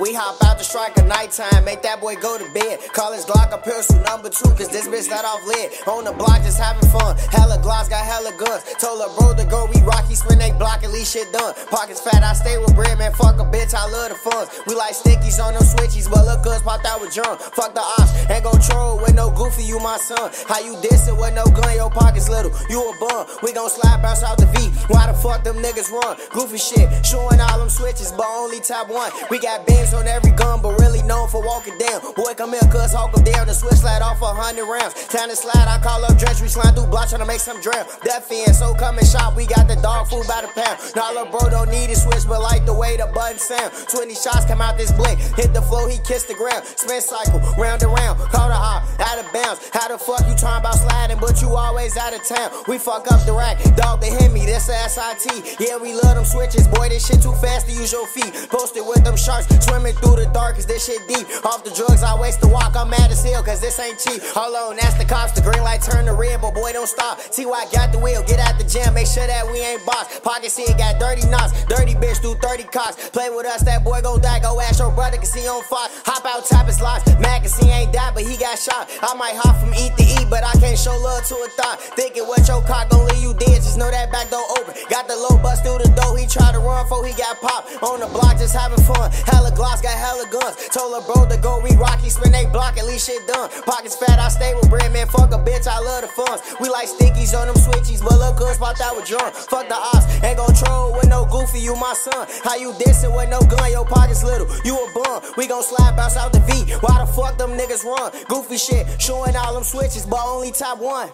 We hop out the strike at nighttime, make that boy go to bed. Call his Glock a pistol number two, cause this bitch let off lead. On the block, just having fun. Hella Glocks, got hella guns. Told her bro to go, we rocky, spin they block, at least shit done. Pockets fat, I stay with bread, man. Fuck a bitch, I love the funds. We like stickies on them switchies, but look us popped out with drum. Fuck the ops, ain't gon' troll with no goofy, you my son. How you dissing with no gun, your pockets little, you a bum. We gon' slide bounce out the V. Why the fuck them niggas run? Goofy shit, showing all them switches, but only top one. We got beams on every gun, but really known for walking down. Boy, come here, cuz hawk him down. The switch slide off a hundred rounds. Time to slide, I call up drench, we slide through blocks trying to make some drown. Death in, so come and shop, we got the dog food by the pound. Now, little bro don't need a switch, but like the way the sound. 20 shots come out this blink, hit the floor, he kissed the ground. Spin cycle, round and round, call the hop, out of bounds. How the fuck you trying about sliding, but you always out of town? We fuck up the rack, dog, they hit me, that's a SIT. Yeah, we love them switches, boy, this shit too fast to use your feet. Posted with them sharks, swimming through the dark, cause this shit deep. Off the drugs, I waste the walk, I'm mad as hell, cause this ain't cheap. Hold on, that's the cops, the green light turn to red, but boy, don't stop. I got the wheel, get out the gym. make sure that we ain't box. Pocket see it got dirty knots, dirty bitch through 30 cocks. Play with us, that boy gon' die, go ask your brother, cause he on fire. Hop out, tap his locks. Mac, he ain't died, but he got shot. I might hop from eat to eat, but I can't show love to a thought. Thinking what your cock gon' leave you dead, just know that back door open. Got the low bust through the door, tried to run before he got popped. On the block, just having fun. Hella Glocks, got hella guns. Told her bro to go re rocky, spin they block, at least shit done. Pockets fat, I stay with bread, man. Fuck a bitch, I love the funds. We like stickies on them switchies, but look good, spot out with drum. Fuck the ops, ain't gon' troll with no goofy, you my son. How you dissing with no gun, your pockets little, you a bum. We gon' slide bounce out the V. Why the fuck them niggas run? Goofy shit, showing all them switches, but only top one.